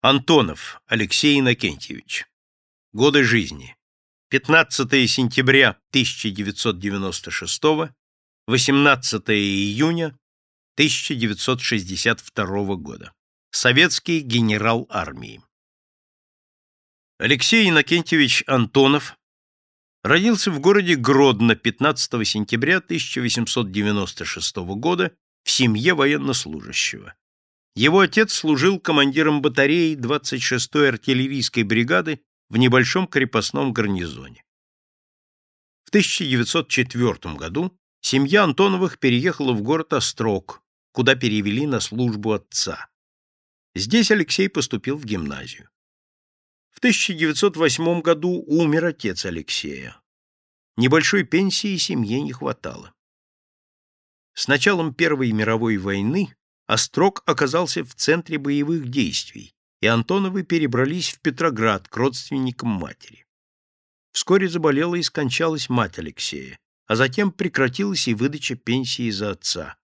Антонов Алексей Иннокентьевич. Годы жизни. 15 сентября 1996, 18 июня 1962 года. Советский генерал армии. Алексей Иннокентьевич Антонов родился в городе Гродно 15 сентября 1896 года в семье военнослужащего. Его отец служил командиром батареи 26-й артиллерийской бригады в небольшом крепостном гарнизоне. В 1904 году семья Антоновых переехала в город Острог, куда перевели на службу отца. Здесь Алексей поступил в гимназию. В 1908 году умер отец Алексея. Небольшой пенсии семье не хватало. С началом Первой мировой войны Острог оказался в центре боевых действий, и Антоновы перебрались в Петроград к родственникам матери. Вскоре заболела и скончалась мать Алексея, а затем прекратилась и выдача пенсии за отца.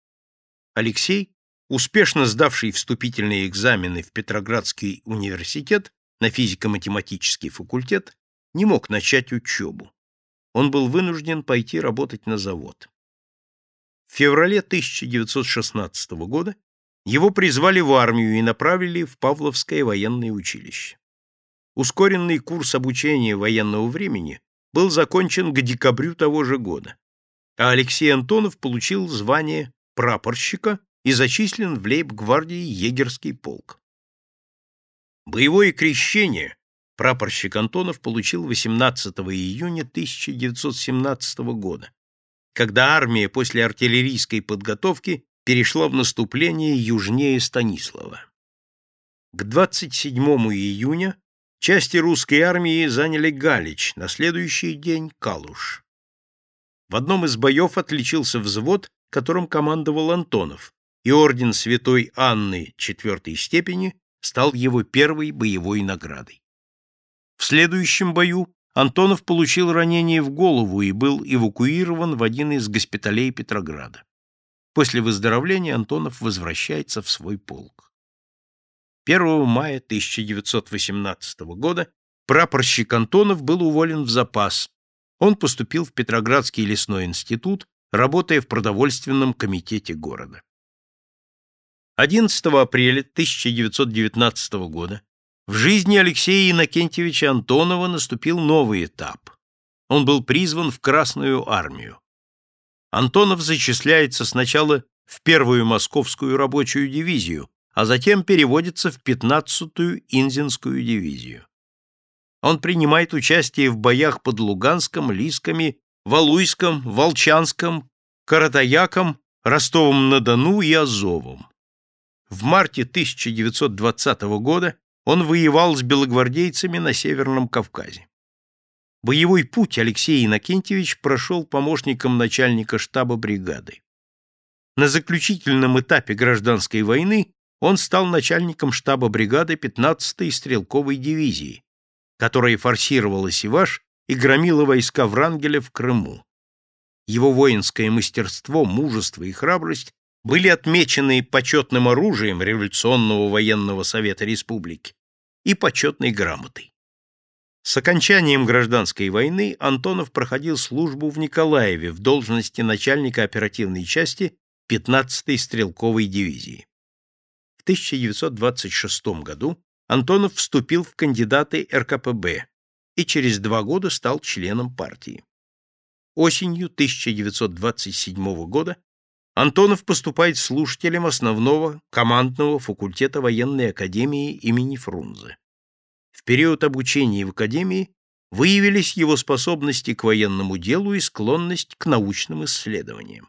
Алексей, успешно сдавший вступительные экзамены в Петроградский университет на физико-математический факультет, не мог начать учебу. Он был вынужден пойти работать на завод. В феврале 1916 года его призвали в армию и направили в Павловское военное училище. Ускоренный курс обучения военного времени был закончен к декабрю того же года, а Алексей Антонов получил звание прапорщика и зачислен в лейб-гвардии егерский полк. Боевое крещение прапорщик Антонов получил 18 июня 1917 года, когда армия после артиллерийской подготовки перешла в наступление южнее Станислава. К 27 июня части русской армии заняли Галич, на следующий день — Калуш. В одном из боев отличился взвод, которым командовал Антонов, и орден святой Анны четвертой степени стал его первой боевой наградой. В следующем бою Антонов получил ранение в голову и был эвакуирован в один из госпиталей Петрограда. После выздоровления Антонов возвращается в свой полк. 1 мая 1918 года прапорщик Антонов был уволен в запас. Он поступил в Петроградский лесной институт, работая в продовольственном комитете города. 11 апреля 1919 года в жизни Алексея Иннокентьевича Антонова наступил новый этап. Он был призван в Красную армию. Антонов зачисляется сначала в первую московскую рабочую дивизию, а затем переводится в 15-ю Инзинскую дивизию. Он принимает участие в боях под Луганском, Лисками, Валуйском, Волчанском, Каратаяком, Ростовом-на-Дону и Азовом. В марте 1920 года он воевал с белогвардейцами на Северном Кавказе. Боевой путь Алексей Иннокентьевич прошел помощником начальника штаба бригады. На заключительном этапе гражданской войны он стал начальником штаба бригады 15-й стрелковой дивизии, которая форсировала Сиваш и громила войска Врангеля в Крыму. Его воинское мастерство, мужество и храбрость были отмечены почетным оружием Революционного военного совета республики и почетной грамотой. С окончанием гражданской войны Антонов проходил службу в Николаеве в должности начальника оперативной части 15-й стрелковой дивизии. В 1926 году Антонов вступил в кандидаты РКПБ и через два года стал членом партии. Осенью 1927 года Антонов поступает слушателем основного командного факультета военной академии имени Фрунзе период обучения в академии выявились его способности к военному делу и склонность к научным исследованиям.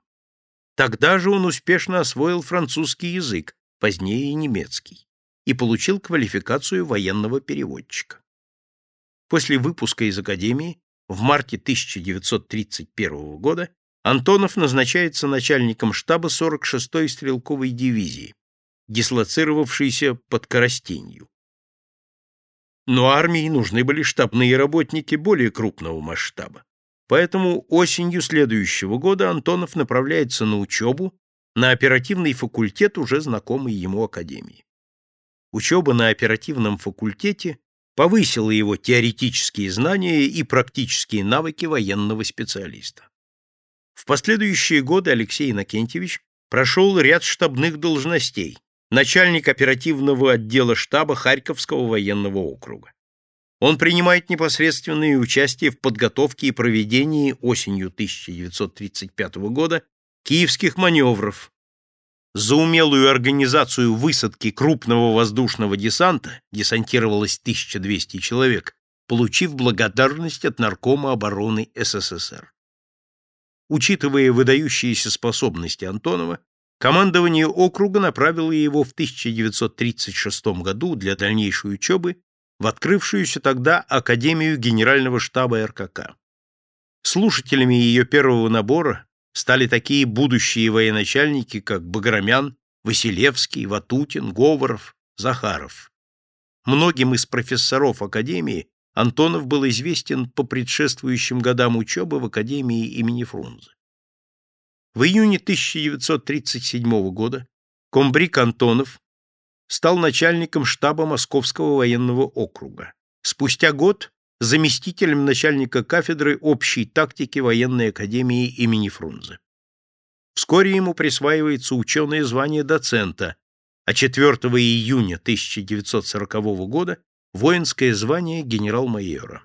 Тогда же он успешно освоил французский язык, позднее немецкий, и получил квалификацию военного переводчика. После выпуска из академии в марте 1931 года Антонов назначается начальником штаба 46-й стрелковой дивизии, дислоцировавшейся под Коростенью но армии нужны были штабные работники более крупного масштаба. Поэтому осенью следующего года Антонов направляется на учебу на оперативный факультет уже знакомой ему академии. учеба на оперативном факультете повысила его теоретические знания и практические навыки военного специалиста. В последующие годы Алексей Иннокентьевич прошел ряд штабных должностей, начальник оперативного отдела штаба Харьковского военного округа. Он принимает непосредственное участие в подготовке и проведении осенью 1935 года киевских маневров. За умелую организацию высадки крупного воздушного десанта десантировалось 1200 человек, получив благодарность от Наркома обороны СССР. Учитывая выдающиеся способности Антонова, командование округа направило его в 1936 году для дальнейшей учебы в открывшуюся тогда Академию Генерального штаба РКК. Слушателями ее первого набора стали такие будущие военачальники, как Баграмян, Василевский, Ватутин, Говоров, Захаров. Многим из профессоров Академии Антонов был известен по предшествующим годам учебы в Академии имени Фрунзе. В июне 1937 года комбриг Антонов стал начальником штаба Московского военного округа. Спустя год заместителем начальника кафедры общей тактики военной академии имени Фрунзе. Вскоре ему присваивается ученое звание доцента, а 4 июня 1940 года воинское звание генерал-майора.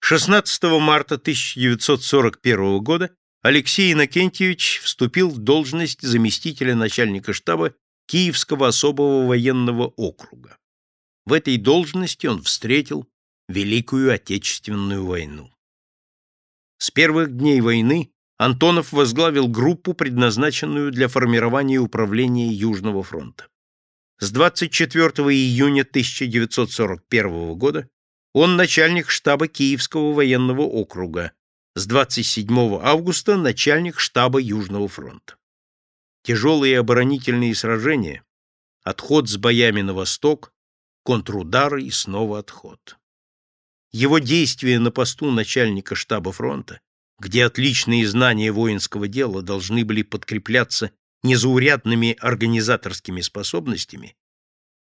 16 марта 1941 года Алексей Иннокентьевич вступил в должность заместителя начальника штаба Киевского особого военного округа. В этой должности он встретил Великую Отечественную войну. С первых дней войны Антонов возглавил группу, предназначенную для формирования управления Южного фронта. С 24 июня 1941 года он начальник штаба Киевского военного округа, с 27 августа начальник штаба Южного фронта тяжелые оборонительные сражения, отход с боями на восток, контрудары и снова отход. Его действия на посту начальника штаба фронта, где отличные знания воинского дела должны были подкрепляться незаурядными организаторскими способностями,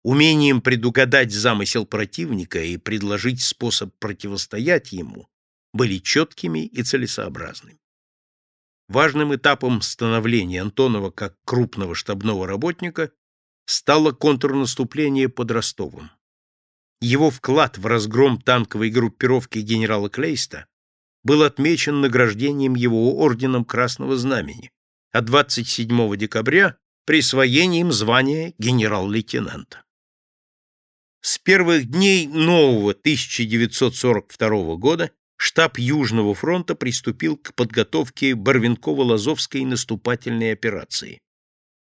умением предугадать замысел противника и предложить способ противостоять ему, были четкими и целесообразными. Важным этапом становления Антонова как крупного штабного работника стало контрнаступление под Ростовом. Его вклад в разгром танковой группировки генерала Клейста был отмечен награждением его орденом Красного Знамени, а 27 декабря присвоением звания генерал-лейтенанта. С первых дней нового 1942 года штаб Южного фронта приступил к подготовке Барвинково-Лазовской наступательной операции.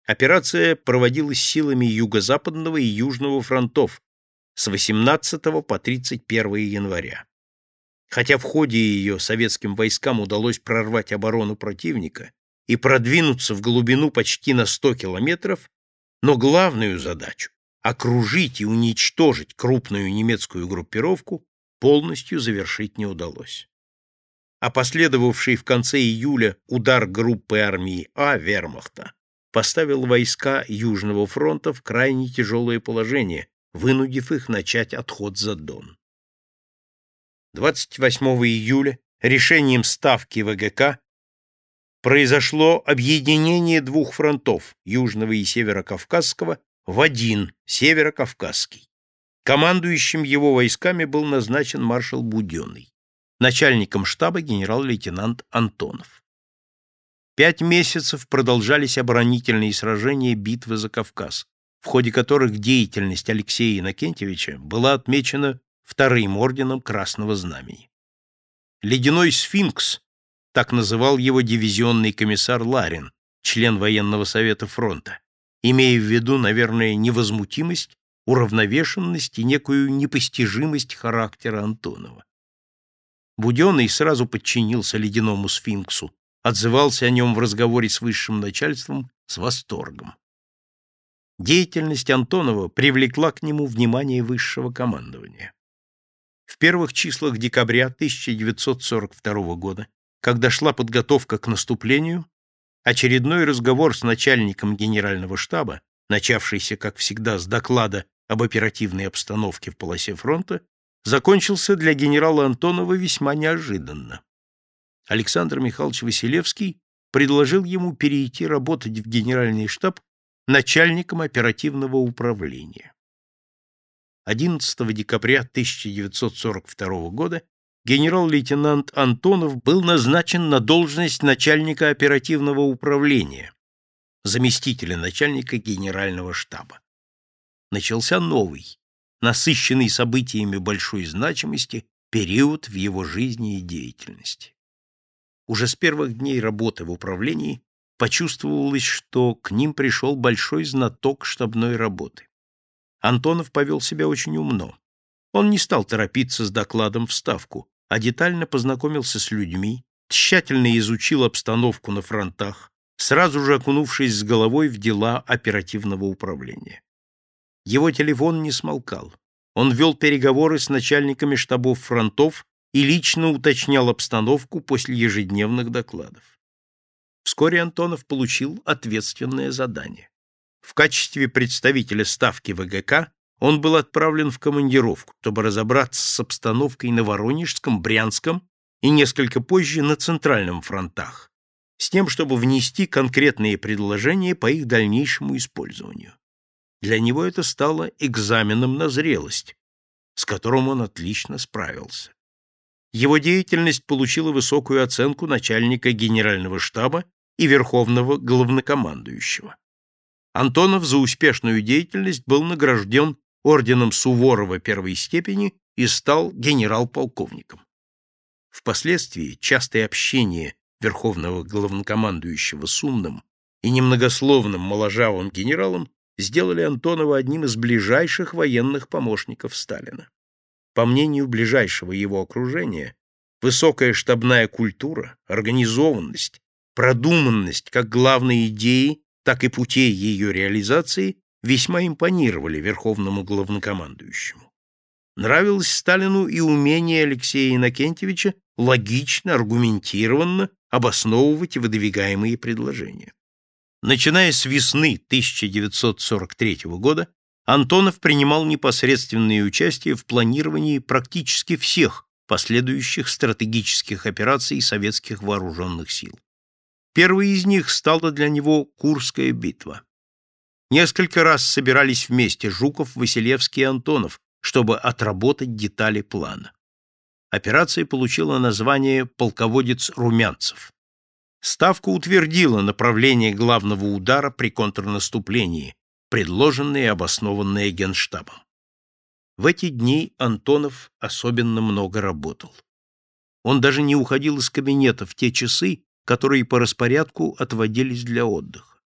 Операция проводилась силами Юго-Западного и Южного фронтов с 18 по 31 января. Хотя в ходе ее советским войскам удалось прорвать оборону противника и продвинуться в глубину почти на 100 километров, но главную задачу — окружить и уничтожить крупную немецкую группировку полностью завершить не удалось. А последовавший в конце июля удар группы армии А Вермахта поставил войска Южного фронта в крайне тяжелое положение, вынудив их начать отход за Дон. 28 июля решением Ставки ВГК произошло объединение двух фронтов, Южного и Северокавказского, в один, Северокавказский. Командующим его войсками был назначен маршал Буденный, начальником штаба генерал-лейтенант Антонов. Пять месяцев продолжались оборонительные сражения битвы за Кавказ, в ходе которых деятельность Алексея Иннокентьевича была отмечена вторым орденом Красного Знамени. «Ледяной сфинкс», так называл его дивизионный комиссар Ларин, член военного совета фронта, имея в виду, наверное, невозмутимость уравновешенность и некую непостижимость характера Антонова. Буденный сразу подчинился ледяному сфинксу, отзывался о нем в разговоре с высшим начальством с восторгом. Деятельность Антонова привлекла к нему внимание высшего командования. В первых числах декабря 1942 года, когда шла подготовка к наступлению, очередной разговор с начальником генерального штаба начавшийся, как всегда, с доклада об оперативной обстановке в полосе фронта закончился для генерала Антонова весьма неожиданно. Александр Михайлович Василевский предложил ему перейти работать в генеральный штаб начальником оперативного управления. 11 декабря 1942 года генерал-лейтенант Антонов был назначен на должность начальника оперативного управления, заместителя начальника генерального штаба. Начался новый, насыщенный событиями большой значимости период в его жизни и деятельности. Уже с первых дней работы в управлении почувствовалось, что к ним пришел большой знаток штабной работы. Антонов повел себя очень умно. Он не стал торопиться с докладом в Ставку, а детально познакомился с людьми, тщательно изучил обстановку на фронтах, сразу же окунувшись с головой в дела оперативного управления. Его телефон не смолкал. Он вел переговоры с начальниками штабов фронтов и лично уточнял обстановку после ежедневных докладов. Вскоре Антонов получил ответственное задание. В качестве представителя ставки ВГК он был отправлен в командировку, чтобы разобраться с обстановкой на Воронежском, Брянском и несколько позже на Центральном фронтах, с тем, чтобы внести конкретные предложения по их дальнейшему использованию. Для него это стало экзаменом на зрелость, с которым он отлично справился. Его деятельность получила высокую оценку начальника генерального штаба и верховного главнокомандующего. Антонов за успешную деятельность был награжден орденом Суворова первой степени и стал генерал-полковником. Впоследствии частое общение верховного главнокомандующего с умным и немногословным моложавым генералом сделали Антонова одним из ближайших военных помощников Сталина. По мнению ближайшего его окружения, высокая штабная культура, организованность, продуманность как главной идеи, так и путей ее реализации весьма импонировали верховному главнокомандующему. Нравилось Сталину и умение Алексея Иннокентьевича логично, аргументированно обосновывать выдвигаемые предложения. Начиная с весны 1943 года, Антонов принимал непосредственное участие в планировании практически всех последующих стратегических операций советских вооруженных сил. Первой из них стала для него Курская битва. Несколько раз собирались вместе Жуков, Василевский и Антонов, чтобы отработать детали плана. Операция получила название «Полководец Румянцев». Ставка утвердила направление главного удара при контрнаступлении, предложенное и обоснованное Генштабом. В эти дни Антонов особенно много работал. Он даже не уходил из кабинета в те часы, которые по распорядку отводились для отдыха.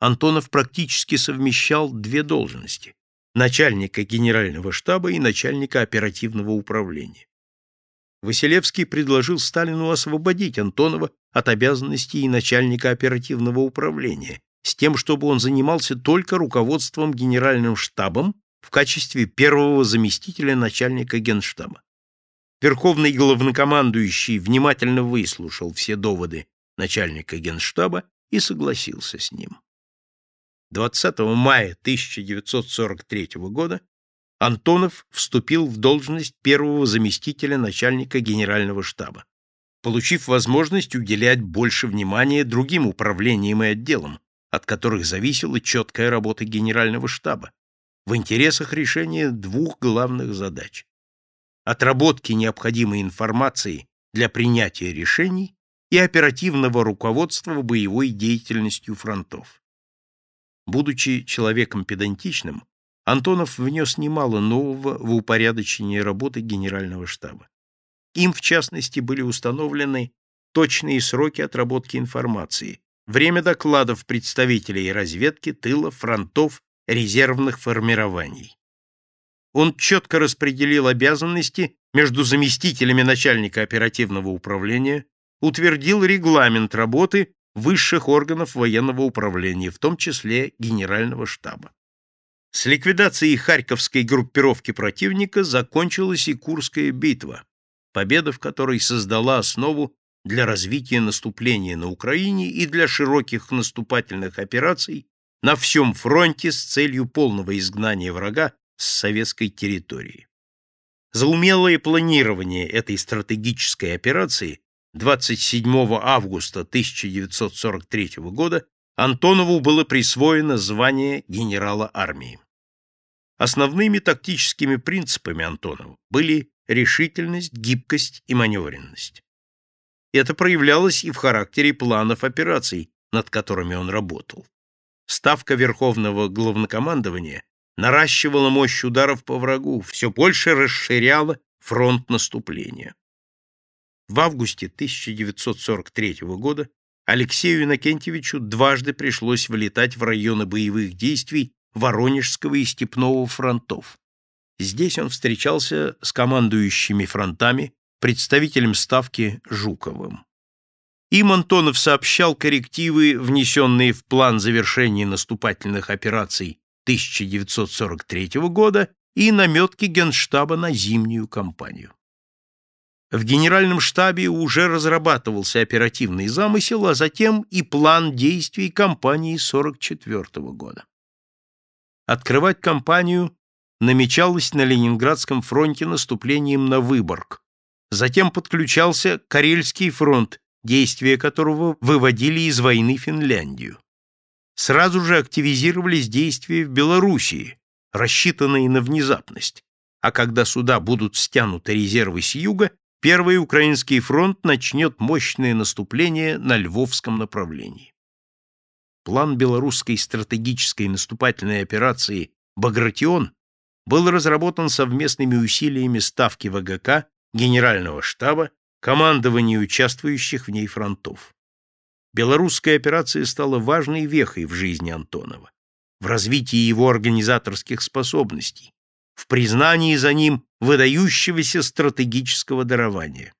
Антонов практически совмещал две должности – начальника генерального штаба и начальника оперативного управления. Василевский предложил Сталину освободить Антонова от обязанностей начальника оперативного управления, с тем, чтобы он занимался только руководством генеральным штабом в качестве первого заместителя начальника генштаба. Верховный главнокомандующий внимательно выслушал все доводы начальника генштаба и согласился с ним. 20 мая 1943 года Антонов вступил в должность первого заместителя начальника генерального штаба, получив возможность уделять больше внимания другим управлениям и отделам, от которых зависела четкая работа генерального штаба, в интересах решения двух главных задач – отработки необходимой информации для принятия решений и оперативного руководства боевой деятельностью фронтов. Будучи человеком педантичным, Антонов внес немало нового в упорядочение работы Генерального штаба. Им, в частности, были установлены точные сроки отработки информации, время докладов представителей разведки, тыла, фронтов, резервных формирований. Он четко распределил обязанности между заместителями начальника оперативного управления, утвердил регламент работы высших органов военного управления, в том числе Генерального штаба. С ликвидацией Харьковской группировки противника закончилась и Курская битва, победа в которой создала основу для развития наступления на Украине и для широких наступательных операций на всем фронте с целью полного изгнания врага с советской территории. За умелое планирование этой стратегической операции 27 августа 1943 года Антонову было присвоено звание генерала армии. Основными тактическими принципами Антонова были решительность, гибкость и маневренность. Это проявлялось и в характере планов операций, над которыми он работал. Ставка Верховного Главнокомандования наращивала мощь ударов по врагу, все больше расширяла фронт наступления. В августе 1943 года Алексею Иннокентьевичу дважды пришлось вылетать в районы боевых действий Воронежского и Степного фронтов. Здесь он встречался с командующими фронтами, представителем Ставки Жуковым. Им Антонов сообщал коррективы, внесенные в план завершения наступательных операций 1943 года и наметки Генштаба на зимнюю кампанию. В Генеральном штабе уже разрабатывался оперативный замысел, а затем и план действий кампании 44 года. Открывать кампанию намечалось на Ленинградском фронте наступлением на Выборг. Затем подключался Карельский фронт, действия которого выводили из войны Финляндию. Сразу же активизировались действия в Белоруссии, рассчитанные на внезапность, а когда сюда будут стянуты резервы с юга, Первый Украинский фронт начнет мощное наступление на Львовском направлении. План белорусской стратегической наступательной операции «Багратион» был разработан совместными усилиями Ставки ВГК, Генерального штаба, командований участвующих в ней фронтов. Белорусская операция стала важной вехой в жизни Антонова, в развитии его организаторских способностей, в признании за ним выдающегося стратегического дарования.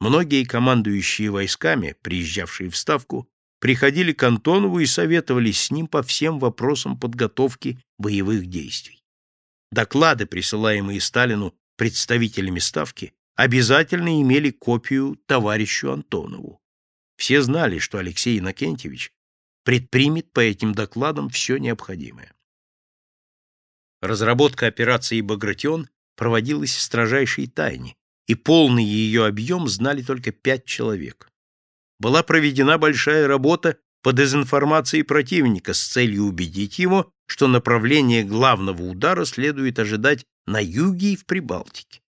Многие командующие войсками, приезжавшие в Ставку, приходили к Антонову и советовались с ним по всем вопросам подготовки боевых действий. Доклады, присылаемые Сталину представителями Ставки, обязательно имели копию товарищу Антонову. Все знали, что Алексей Иннокентьевич предпримет по этим докладам все необходимое. Разработка операции «Багратион» проводилась в строжайшей тайне, и полный ее объем знали только пять человек. Была проведена большая работа по дезинформации противника с целью убедить его, что направление главного удара следует ожидать на юге и в Прибалтике.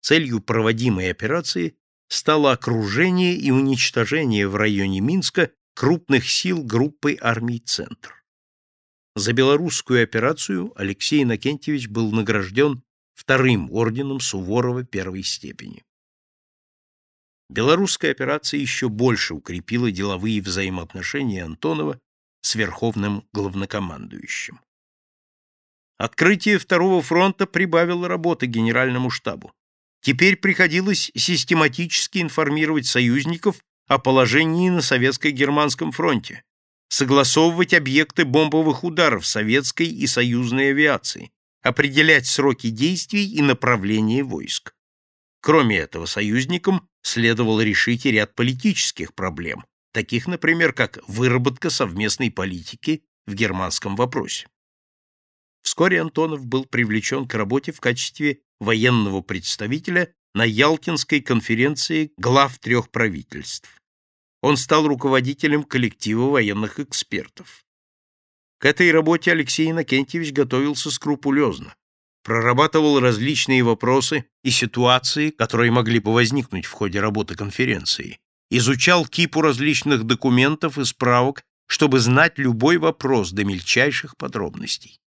Целью проводимой операции стало окружение и уничтожение в районе Минска крупных сил группы армий «Центр». За белорусскую операцию Алексей Иннокентьевич был награжден вторым орденом Суворова первой степени. Белорусская операция еще больше укрепила деловые взаимоотношения Антонова с Верховным главнокомандующим. Открытие Второго фронта прибавило работы Генеральному штабу. Теперь приходилось систематически информировать союзников о положении на Советско-Германском фронте, согласовывать объекты бомбовых ударов советской и союзной авиации, определять сроки действий и направление войск. Кроме этого, союзникам следовало решить ряд политических проблем, таких, например, как выработка совместной политики в германском вопросе. Вскоре Антонов был привлечен к работе в качестве военного представителя на Ялтинской конференции глав трех правительств он стал руководителем коллектива военных экспертов. К этой работе Алексей Иннокентьевич готовился скрупулезно, прорабатывал различные вопросы и ситуации, которые могли бы возникнуть в ходе работы конференции, изучал кипу различных документов и справок, чтобы знать любой вопрос до мельчайших подробностей.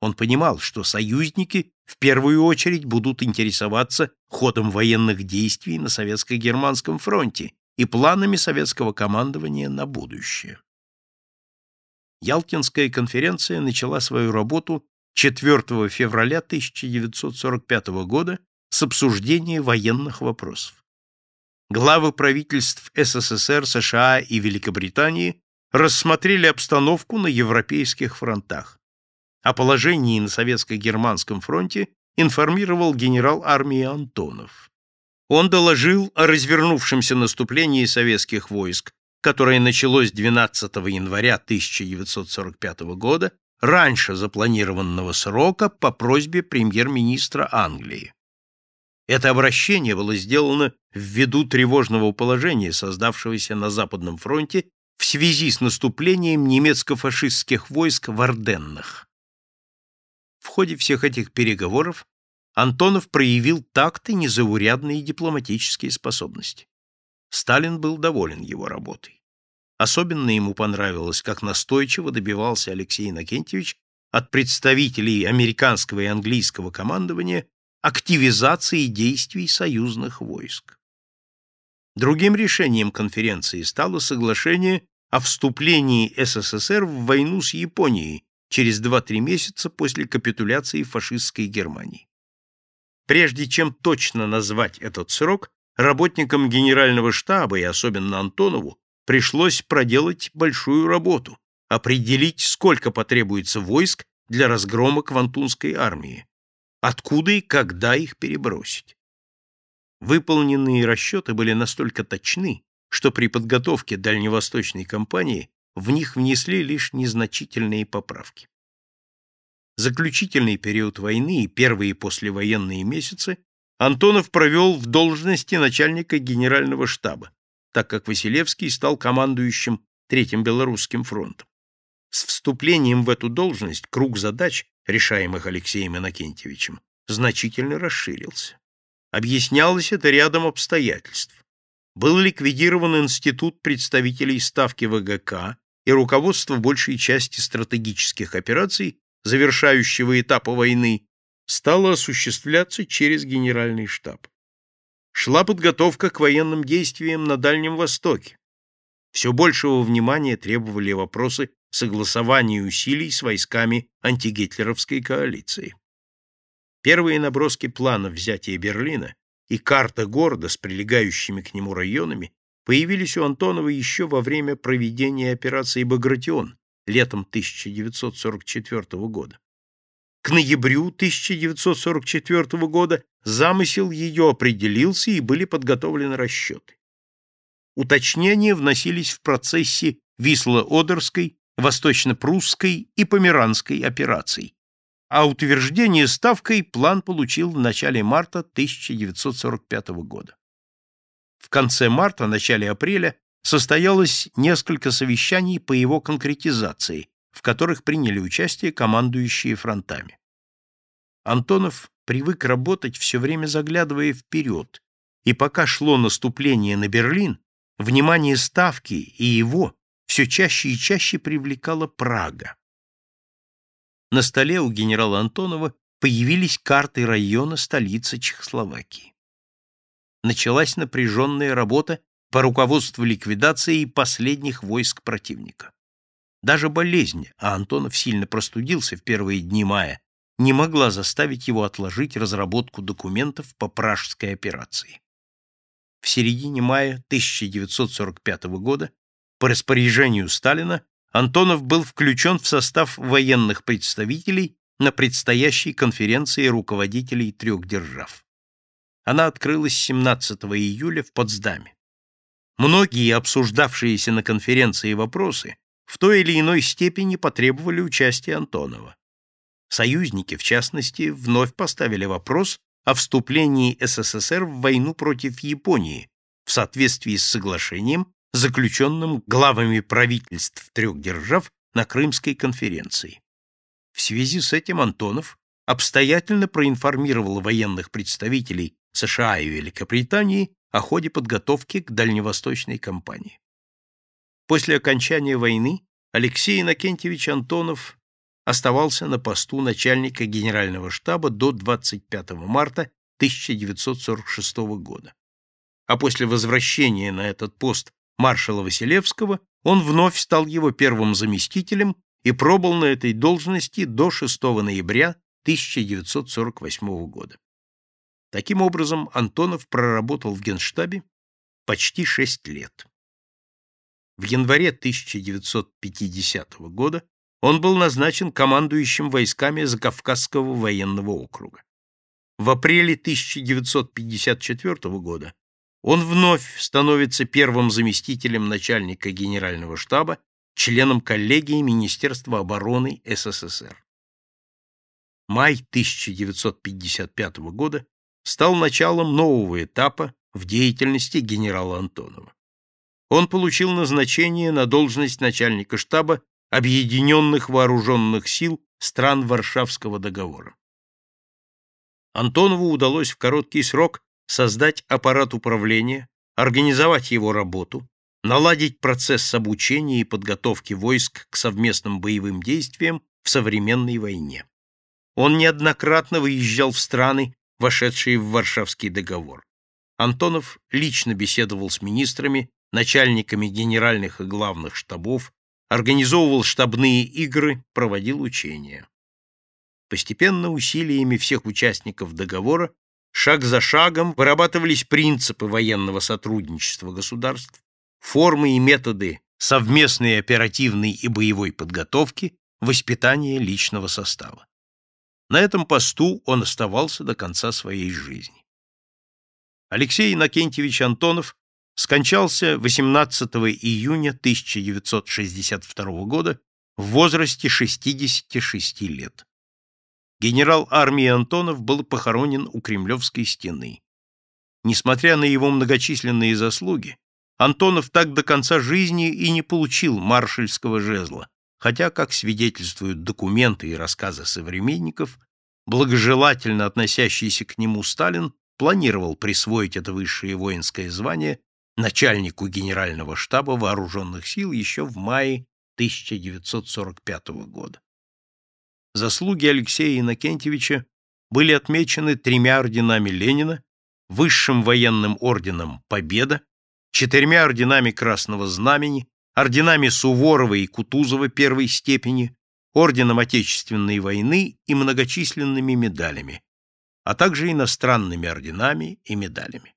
Он понимал, что союзники в первую очередь будут интересоваться ходом военных действий на Советско-Германском фронте и планами советского командования на будущее. Ялтинская конференция начала свою работу 4 февраля 1945 года с обсуждения военных вопросов. Главы правительств СССР, США и Великобритании рассмотрели обстановку на европейских фронтах. О положении на советско-германском фронте информировал генерал армии Антонов. Он доложил о развернувшемся наступлении советских войск, которое началось 12 января 1945 года, раньше запланированного срока по просьбе премьер-министра Англии. Это обращение было сделано ввиду тревожного положения, создавшегося на Западном фронте в связи с наступлением немецко-фашистских войск в Орденнах. В ходе всех этих переговоров Антонов проявил такт и незаурядные дипломатические способности. Сталин был доволен его работой. Особенно ему понравилось, как настойчиво добивался Алексей Иннокентьевич от представителей американского и английского командования активизации действий союзных войск. Другим решением конференции стало соглашение о вступлении СССР в войну с Японией через 2-3 месяца после капитуляции фашистской Германии. Прежде чем точно назвать этот срок, работникам Генерального штаба и особенно Антонову пришлось проделать большую работу, определить, сколько потребуется войск для разгрома Квантунской армии, откуда и когда их перебросить. Выполненные расчеты были настолько точны, что при подготовке дальневосточной кампании в них внесли лишь незначительные поправки. Заключительный период войны и первые послевоенные месяцы Антонов провел в должности начальника генерального штаба, так как Василевский стал командующим Третьим Белорусским фронтом. С вступлением в эту должность круг задач, решаемых Алексеем Иннокентьевичем, значительно расширился. Объяснялось это рядом обстоятельств. Был ликвидирован институт представителей Ставки ВГК и руководство большей части стратегических операций, завершающего этапа войны, стало осуществляться через Генеральный штаб шла подготовка к военным действиям на Дальнем Востоке. Все большего внимания требовали вопросы согласования усилий с войсками антигитлеровской коалиции. Первые наброски плана взятия Берлина и карта города с прилегающими к нему районами появились у Антонова еще во время проведения операции «Багратион» летом 1944 года. К ноябрю 1944 года замысел ее определился и были подготовлены расчеты. Уточнения вносились в процессе Висло-Одерской, Восточно-Прусской и Померанской операций, а утверждение ставкой план получил в начале марта 1945 года. В конце марта, начале апреля состоялось несколько совещаний по его конкретизации, в которых приняли участие командующие фронтами. Антонов привык работать все время заглядывая вперед, и пока шло наступление на Берлин, внимание Ставки и его все чаще и чаще привлекала Прага. На столе у генерала Антонова появились карты района столицы Чехословакии. Началась напряженная работа по руководству ликвидацией последних войск противника. Даже болезнь, а Антонов сильно простудился в первые дни мая, не могла заставить его отложить разработку документов по пражской операции. В середине мая 1945 года по распоряжению Сталина Антонов был включен в состав военных представителей на предстоящей конференции руководителей трех держав. Она открылась 17 июля в Потсдаме. Многие обсуждавшиеся на конференции вопросы в той или иной степени потребовали участия Антонова. Союзники, в частности, вновь поставили вопрос о вступлении СССР в войну против Японии в соответствии с соглашением, заключенным главами правительств трех держав на Крымской конференции. В связи с этим Антонов обстоятельно проинформировал военных представителей США и Великобритании о ходе подготовки к дальневосточной кампании. После окончания войны Алексей Иннокентьевич Антонов оставался на посту начальника генерального штаба до 25 марта 1946 года. А после возвращения на этот пост маршала Василевского он вновь стал его первым заместителем и пробыл на этой должности до 6 ноября 1948 года. Таким образом, Антонов проработал в Генштабе почти 6 лет. В январе 1950 года он был назначен командующим войсками Закавказского военного округа. В апреле 1954 года Он вновь становится первым заместителем начальника генерального штаба, членом коллегии Министерства обороны СССР. Май 1955 года стал началом нового этапа в деятельности генерала Антонова. Он получил назначение на должность начальника штаба Объединенных Вооруженных Сил стран Варшавского договора. Антонову удалось в короткий срок создать аппарат управления, организовать его работу, наладить процесс обучения и подготовки войск к совместным боевым действиям в современной войне. Он неоднократно выезжал в страны, вошедшие в Варшавский договор. Антонов лично беседовал с министрами, начальниками генеральных и главных штабов, организовывал штабные игры, проводил учения. Постепенно усилиями всех участников договора шаг за шагом вырабатывались принципы военного сотрудничества государств, формы и методы совместной оперативной и боевой подготовки, воспитания личного состава. На этом посту он оставался до конца своей жизни. Алексей Иннокентьевич Антонов скончался 18 июня 1962 года в возрасте 66 лет. Генерал армии Антонов был похоронен у Кремлевской стены. Несмотря на его многочисленные заслуги, Антонов так до конца жизни и не получил маршальского жезла, хотя, как свидетельствуют документы и рассказы современников, благожелательно относящийся к нему Сталин планировал присвоить это высшее воинское звание начальнику Генерального штаба Вооруженных сил еще в мае 1945 года. Заслуги Алексея Иннокентьевича были отмечены тремя орденами Ленина, Высшим военным орденом Победа, четырьмя орденами Красного Знамени, орденами Суворова и Кутузова первой степени, орденом Отечественной войны и многочисленными медалями, а также иностранными орденами и медалями.